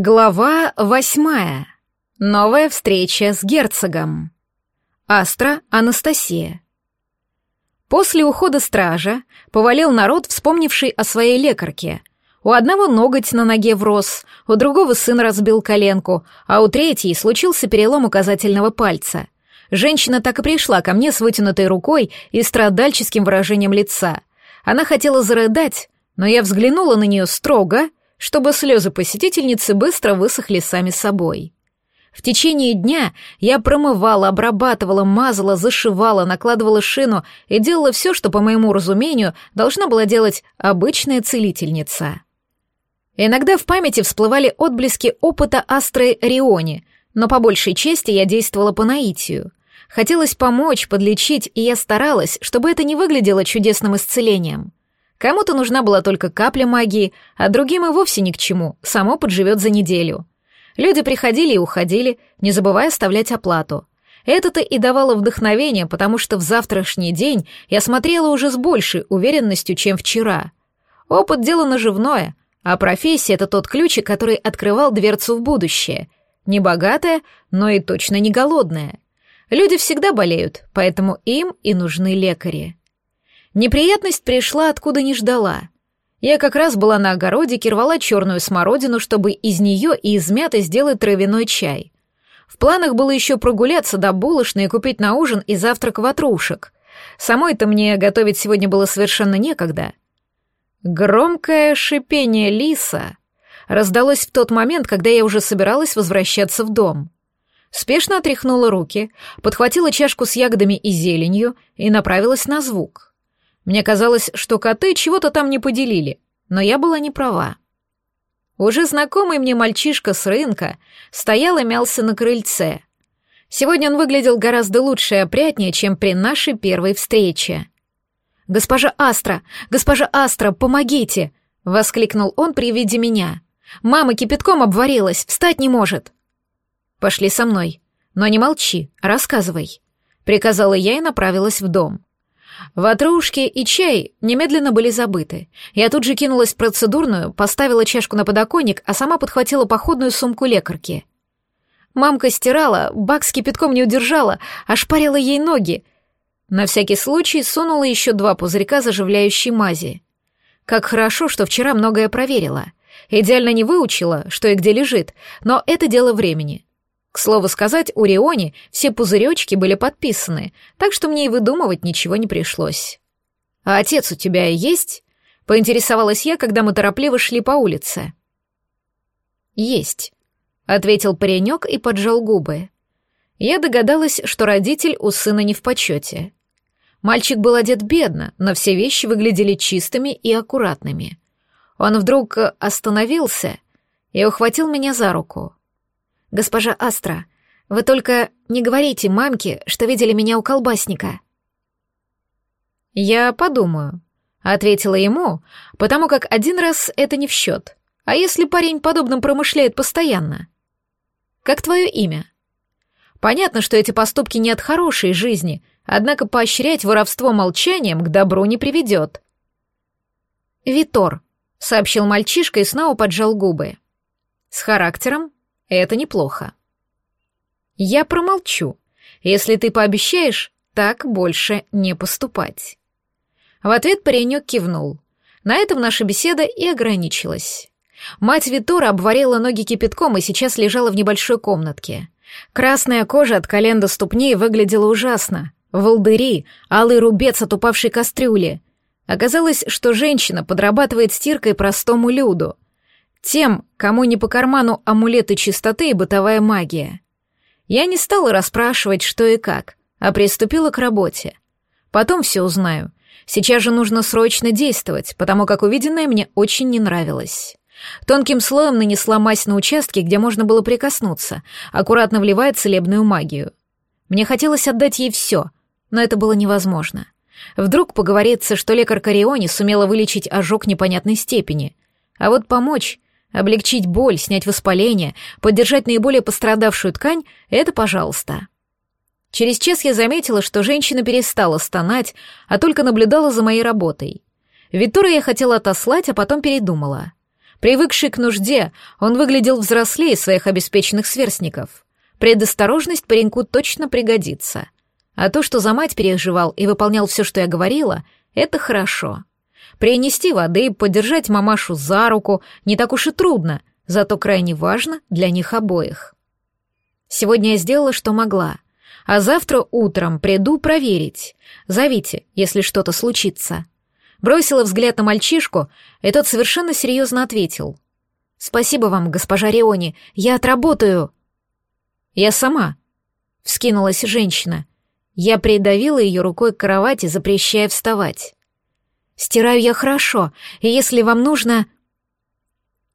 Глава восьмая. Новая встреча с герцогом. Астра Анастасия. После ухода стража повалил народ, вспомнивший о своей лекарке. У одного ноготь на ноге врос, у другого сын разбил коленку, а у третьей случился перелом указательного пальца. Женщина так и пришла ко мне с вытянутой рукой и страдальческим выражением лица. Она хотела зарыдать, но я взглянула на нее строго — чтобы слезы посетительницы быстро высохли сами собой. В течение дня я промывала, обрабатывала, мазала, зашивала, накладывала шину и делала все, что, по моему разумению, должна была делать обычная целительница. Иногда в памяти всплывали отблески опыта Астры Риони, но по большей части я действовала по наитию. Хотелось помочь, подлечить, и я старалась, чтобы это не выглядело чудесным исцелением. Кому-то нужна была только капля магии, а другим и вовсе ни к чему, само подживет за неделю. Люди приходили и уходили, не забывая оставлять оплату. Это-то и давало вдохновение, потому что в завтрашний день я смотрела уже с большей уверенностью, чем вчера. Опыт — дело наживное, а профессия — это тот ключик, который открывал дверцу в будущее. Не богатая, но и точно не голодная. Люди всегда болеют, поэтому им и нужны лекари. Неприятность пришла, откуда не ждала. Я как раз была на огороде, кирвала черную смородину, чтобы из нее и из мяты сделать травяной чай. В планах было еще прогуляться до булочной и купить на ужин и завтрак ватрушек. Самой-то мне готовить сегодня было совершенно некогда. Громкое шипение лиса раздалось в тот момент, когда я уже собиралась возвращаться в дом. Спешно отряхнула руки, подхватила чашку с ягодами и зеленью и направилась на звук. Мне казалось, что коты чего-то там не поделили, но я была не права. Уже знакомый мне мальчишка с рынка стоял и мялся на крыльце. Сегодня он выглядел гораздо лучше и опрятнее, чем при нашей первой встрече. «Госпожа Астра! Госпожа Астра, помогите!» — воскликнул он при виде меня. «Мама кипятком обварилась, встать не может!» «Пошли со мной. Но не молчи, а рассказывай», — приказала я и направилась в дом. Ватрушки и чай немедленно были забыты. Я тут же кинулась в процедурную, поставила чашку на подоконник, а сама подхватила походную сумку лекарки. Мамка стирала, бак с кипятком не удержала, а ошпарила ей ноги. На всякий случай сунула еще два пузырька заживляющей мази. Как хорошо, что вчера многое проверила. Идеально не выучила, что и где лежит, но это дело времени. К слову сказать, у Риони все пузыречки были подписаны, так что мне и выдумывать ничего не пришлось. «А отец у тебя есть?» — поинтересовалась я, когда мы торопливо шли по улице. «Есть», — ответил паренек и поджал губы. Я догадалась, что родитель у сына не в почете. Мальчик был одет бедно, но все вещи выглядели чистыми и аккуратными. Он вдруг остановился и ухватил меня за руку — «Госпожа Астра, вы только не говорите мамке, что видели меня у колбасника». «Я подумаю», — ответила ему, потому как один раз это не в счет. А если парень подобным промышляет постоянно? «Как твое имя?» Понятно, что эти поступки не от хорошей жизни, однако поощрять воровство молчанием к добру не приведет. «Витор», — сообщил мальчишка и снова поджал губы. «С характером?» Это неплохо. Я промолчу. Если ты пообещаешь, так больше не поступать. В ответ паренек кивнул. На этом наша беседа и ограничилась. Мать Витора обварила ноги кипятком и сейчас лежала в небольшой комнатке. Красная кожа от колен до ступней выглядела ужасно. Волдыри, алый рубец от упавшей кастрюли. Оказалось, что женщина подрабатывает стиркой простому люду — тем, кому не по карману амулеты чистоты и бытовая магия. Я не стала расспрашивать, что и как, а приступила к работе. Потом все узнаю. Сейчас же нужно срочно действовать, потому как увиденное мне очень не нравилось. Тонким слоем нанесла мазь на участке, где можно было прикоснуться, аккуратно вливая целебную магию. Мне хотелось отдать ей все, но это было невозможно. Вдруг поговорится, что лекарь Кариони сумела вылечить ожог непонятной степени. А вот помочь Облегчить боль, снять воспаление, поддержать наиболее пострадавшую ткань — это пожалуйста. Через час я заметила, что женщина перестала стонать, а только наблюдала за моей работой. Витора я хотела отослать, а потом передумала. Привыкший к нужде, он выглядел взрослее своих обеспеченных сверстников. Предосторожность пареньку точно пригодится. А то, что за мать переживал и выполнял все, что я говорила, это хорошо. Принести воды и подержать мамашу за руку не так уж и трудно, зато крайне важно для них обоих. Сегодня я сделала, что могла, а завтра утром приду проверить. Зовите, если что-то случится. Бросила взгляд на мальчишку, и тот совершенно серьезно ответил. «Спасибо вам, госпожа Риони, я отработаю». «Я сама», — вскинулась женщина. Я придавила ее рукой к кровати, запрещая вставать. Стираю я хорошо, и если вам нужно...»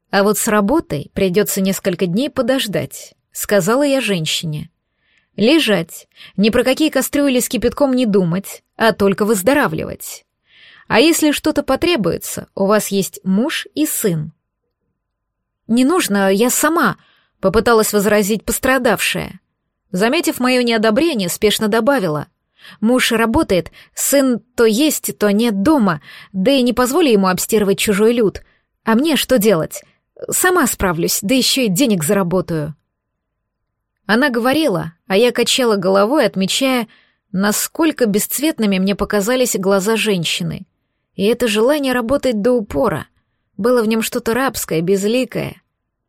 «А вот с работой придется несколько дней подождать», — сказала я женщине. «Лежать, ни про какие кастрюли с кипятком не думать, а только выздоравливать. А если что-то потребуется, у вас есть муж и сын». «Не нужно, я сама», — попыталась возразить пострадавшая. Заметив мое неодобрение, спешно добавила. Муж работает, сын то есть, то нет дома, да и не позволи ему обстирывать чужой люд. А мне что делать? Сама справлюсь, да еще и денег заработаю». Она говорила, а я качала головой, отмечая, насколько бесцветными мне показались глаза женщины. И это желание работать до упора. Было в нем что-то рабское, безликое.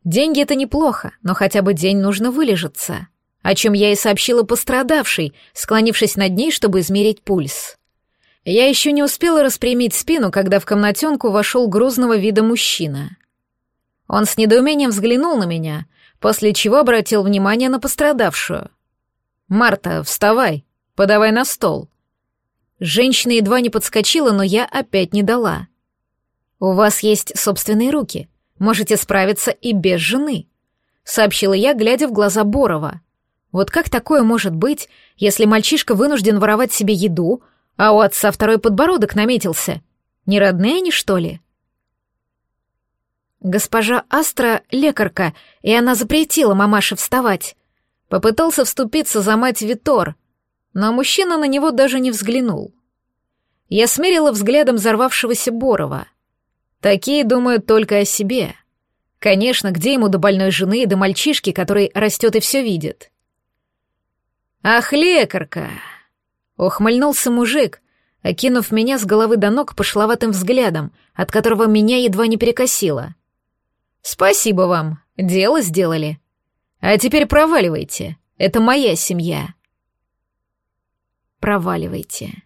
Деньги — это неплохо, но хотя бы день нужно вылежаться о чем я и сообщила пострадавшей, склонившись над ней, чтобы измерить пульс. Я еще не успела распрямить спину, когда в комнатенку вошел грозного вида мужчина. Он с недоумением взглянул на меня, после чего обратил внимание на пострадавшую. «Марта, вставай, подавай на стол». Женщина едва не подскочила, но я опять не дала. «У вас есть собственные руки. Можете справиться и без жены», — сообщила я, глядя в глаза Борова. Вот как такое может быть, если мальчишка вынужден воровать себе еду, а у отца второй подбородок наметился? Не родные они, что ли? Госпожа Астра — лекарка, и она запретила мамаше вставать. Попытался вступиться за мать Витор, но мужчина на него даже не взглянул. Я смерила взглядом взорвавшегося Борова. Такие думают только о себе. Конечно, где ему до больной жены и до мальчишки, который растет и все видит?» «Ах, лекарка!» Ухмыльнулся мужик, окинув меня с головы до ног пошловатым взглядом, от которого меня едва не перекосило. «Спасибо вам, дело сделали. А теперь проваливайте, это моя семья». «Проваливайте».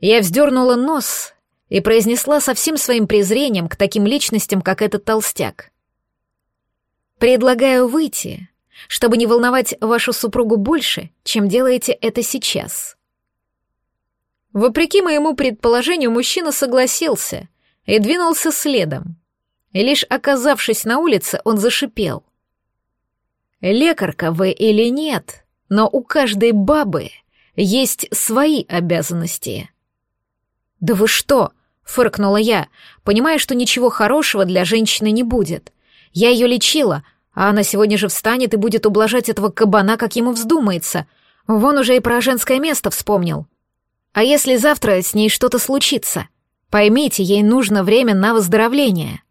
Я вздернула нос и произнесла со всем своим презрением к таким личностям, как этот толстяк. «Предлагаю выйти чтобы не волновать вашу супругу больше, чем делаете это сейчас. Вопреки моему предположению, мужчина согласился и двинулся следом. И лишь оказавшись на улице, он зашипел. «Лекарка вы или нет, но у каждой бабы есть свои обязанности». «Да вы что!» — фыркнула я, понимая, что ничего хорошего для женщины не будет. «Я ее лечила, — а она сегодня же встанет и будет ублажать этого кабана, как ему вздумается. Вон уже и про женское место вспомнил. А если завтра с ней что-то случится? Поймите, ей нужно время на выздоровление.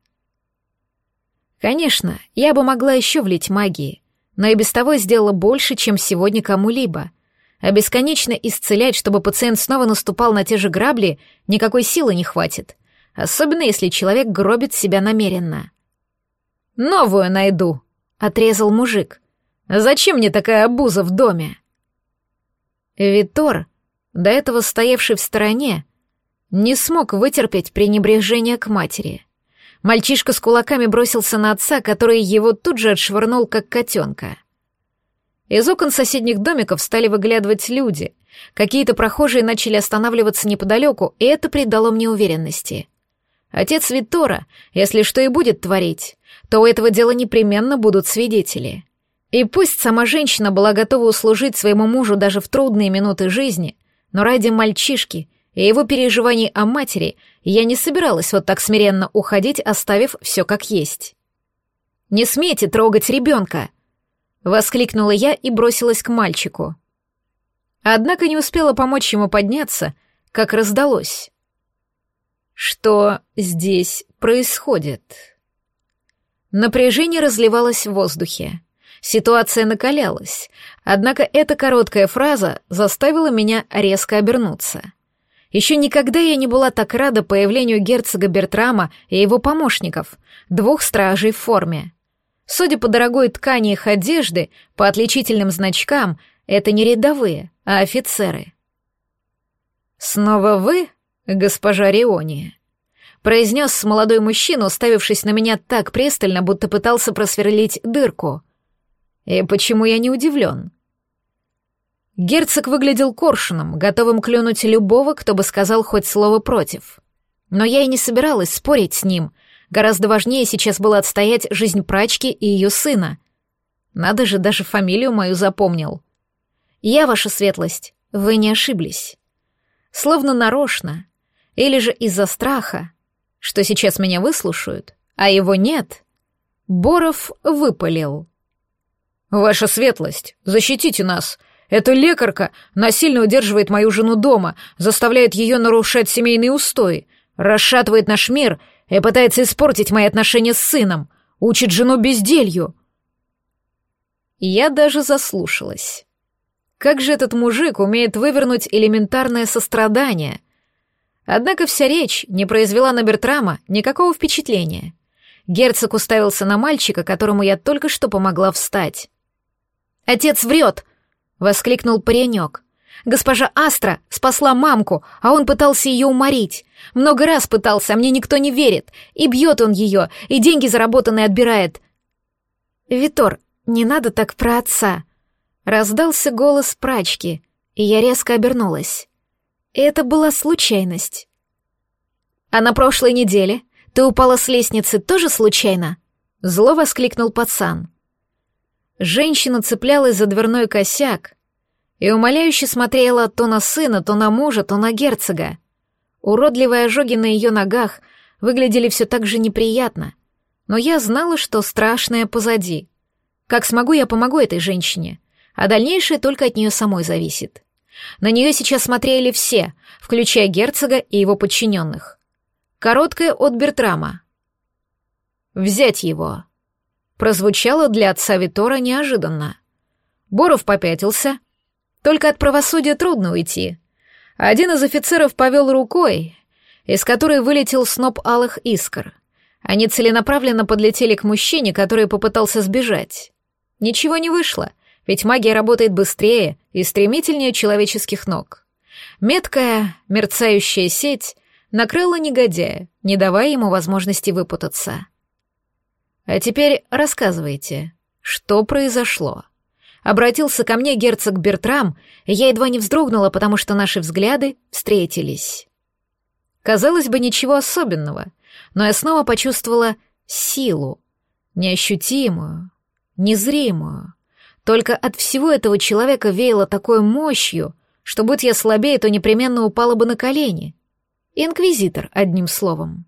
Конечно, я бы могла еще влить магии, но и без того сделала больше, чем сегодня кому-либо. А бесконечно исцелять, чтобы пациент снова наступал на те же грабли, никакой силы не хватит. Особенно если человек гробит себя намеренно. «Новую найду», Отрезал мужик. «Зачем мне такая обуза в доме?» Витор, до этого стоявший в стороне, не смог вытерпеть пренебрежение к матери. Мальчишка с кулаками бросился на отца, который его тут же отшвырнул, как котенка. Из окон соседних домиков стали выглядывать люди. Какие-то прохожие начали останавливаться неподалеку, и это придало мне уверенности. Отец Виттора, если что и будет творить, то у этого дела непременно будут свидетели. И пусть сама женщина была готова услужить своему мужу даже в трудные минуты жизни, но ради мальчишки и его переживаний о матери я не собиралась вот так смиренно уходить, оставив все как есть. «Не смейте трогать ребенка!» — воскликнула я и бросилась к мальчику. Однако не успела помочь ему подняться, как раздалось что здесь происходит. Напряжение разливалось в воздухе. Ситуация накалялась, однако эта короткая фраза заставила меня резко обернуться. Еще никогда я не была так рада появлению герцога Бертрама и его помощников, двух стражей в форме. Судя по дорогой ткани их одежды, по отличительным значкам, это не рядовые, а офицеры. «Снова вы?» «Госпожа Риони — произнес молодой мужчина, уставившись на меня так пристально, будто пытался просверлить дырку. «И почему я не удивлен?» Герцог выглядел коршуном, готовым клюнуть любого, кто бы сказал хоть слово против. Но я и не собиралась спорить с ним. Гораздо важнее сейчас было отстоять жизнь прачки и ее сына. Надо же, даже фамилию мою запомнил. «Я, ваша светлость, вы не ошиблись». Словно нарочно, или же из-за страха, что сейчас меня выслушают, а его нет, Боров выпалил. «Ваша светлость, защитите нас! Эта лекарка насильно удерживает мою жену дома, заставляет ее нарушать семейный устой, расшатывает наш мир и пытается испортить мои отношения с сыном, учит жену безделью». Я даже заслушалась. Как же этот мужик умеет вывернуть элементарное сострадание — Однако вся речь не произвела на Бертрама никакого впечатления. Герцог уставился на мальчика, которому я только что помогла встать. «Отец врет!» — воскликнул паренек. «Госпожа Астра спасла мамку, а он пытался ее уморить. Много раз пытался, а мне никто не верит. И бьет он ее, и деньги заработанные отбирает». «Витор, не надо так про отца!» — раздался голос прачки, и я резко обернулась. Это была случайность. А на прошлой неделе ты упала с лестницы тоже случайно? Зло воскликнул пацан. Женщина цеплялась за дверной косяк и умоляюще смотрела то на сына, то на мужа, то на герцога. Уродливые ожоги на ее ногах выглядели все так же неприятно, но я знала, что страшное позади. Как смогу, я помогу этой женщине, а дальнейшее только от нее самой зависит. На нее сейчас смотрели все, включая герцога и его подчиненных. Короткое от Бертрама. «Взять его!» прозвучало для отца Витора неожиданно. Боров попятился. Только от правосудия трудно уйти. Один из офицеров повел рукой, из которой вылетел сноп алых искр. Они целенаправленно подлетели к мужчине, который попытался сбежать. Ничего не вышло, ведь магия работает быстрее, и стремительнее человеческих ног. Меткая, мерцающая сеть накрыла негодяя, не давая ему возможности выпутаться. «А теперь рассказывайте, что произошло?» Обратился ко мне герцог Бертрам, и я едва не вздрогнула, потому что наши взгляды встретились. Казалось бы, ничего особенного, но я снова почувствовала силу, неощутимую, незримую. Только от всего этого человека веяло такой мощью, что, будь я слабее, то непременно упала бы на колени. Инквизитор, одним словом.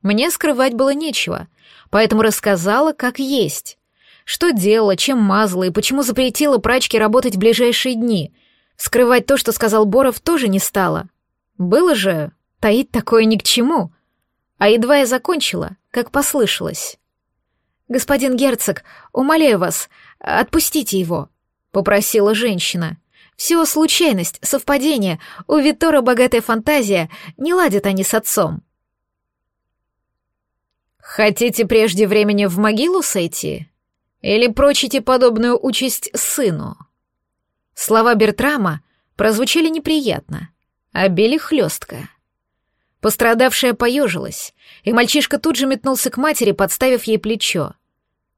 Мне скрывать было нечего, поэтому рассказала, как есть. Что делала, чем мазала и почему запретила прачке работать в ближайшие дни. Скрывать то, что сказал Боров, тоже не стала. Было же таить такое ни к чему. А едва я закончила, как послышалось. «Господин герцог, умоляю вас, отпустите его», — попросила женщина. «Все случайность, совпадение, у Витора богатая фантазия, не ладят они с отцом». «Хотите прежде времени в могилу сойти? Или прочите подобную участь сыну?» Слова Бертрама прозвучали неприятно, а били хлестко. Пострадавшая поежилась, и мальчишка тут же метнулся к матери, подставив ей плечо.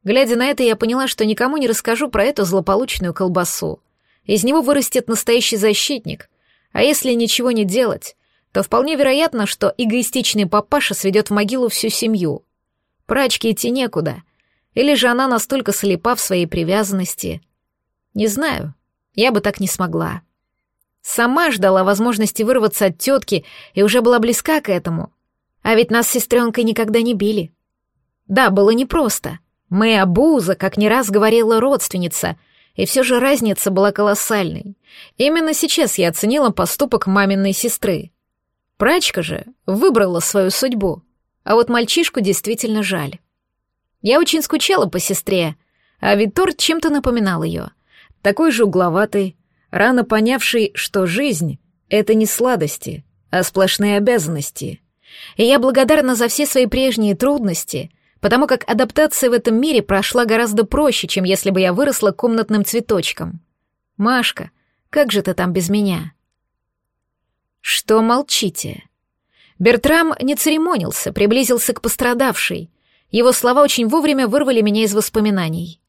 Глядя на это, я поняла, что никому не расскажу про эту злополучную колбасу. Из него вырастет настоящий защитник. А если ничего не делать, то вполне вероятно, что эгоистичный папаша сведет в могилу всю семью. Прачке идти некуда. Или же она настолько слепа в своей привязанности. Не знаю, я бы так не смогла. Сама ждала возможности вырваться от тетки и уже была близка к этому. А ведь нас с сестренкой никогда не били. Да, было непросто — Моя Боуза, как не раз говорила родственница, и все же разница была колоссальной. Именно сейчас я оценила поступок маминой сестры. Прачка же выбрала свою судьбу, а вот мальчишку действительно жаль. Я очень скучала по сестре, а Витор чем-то напоминал ее. Такой же угловатый, рано понявший, что жизнь — это не сладости, а сплошные обязанности. И я благодарна за все свои прежние трудности потому как адаптация в этом мире прошла гораздо проще, чем если бы я выросла комнатным цветочком. Машка, как же ты там без меня? Что молчите? Бертрам не церемонился, приблизился к пострадавшей. Его слова очень вовремя вырвали меня из воспоминаний.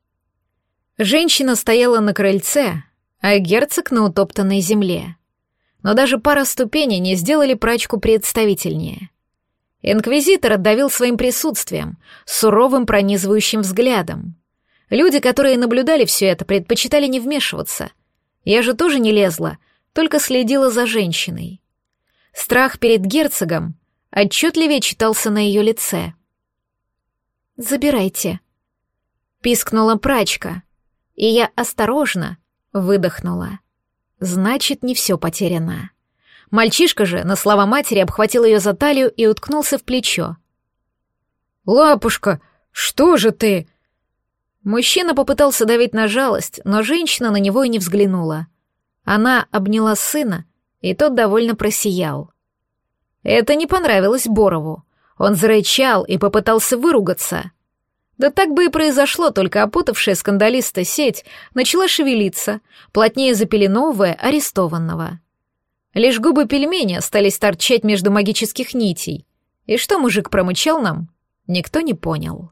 Женщина стояла на крыльце, а герцог на утоптанной земле. Но даже пара ступеней не сделали прачку представительнее. Инквизитор отдавил своим присутствием, суровым пронизывающим взглядом. Люди, которые наблюдали все это, предпочитали не вмешиваться. Я же тоже не лезла, только следила за женщиной. Страх перед герцогом отчетливее читался на ее лице. «Забирайте», — пискнула прачка, и я осторожно выдохнула. «Значит, не все потеряно». Мальчишка же на слова матери обхватил ее за талию и уткнулся в плечо. «Лапушка, что же ты?» Мужчина попытался давить на жалость, но женщина на него и не взглянула. Она обняла сына, и тот довольно просиял. Это не понравилось Борову. Он зарычал и попытался выругаться. Да так бы и произошло, только опутавшая скандалиста сеть начала шевелиться, плотнее запеленовывая арестованного. Лишь губы пельменя стали торчать между магических нитей. И что мужик промычал нам, никто не понял.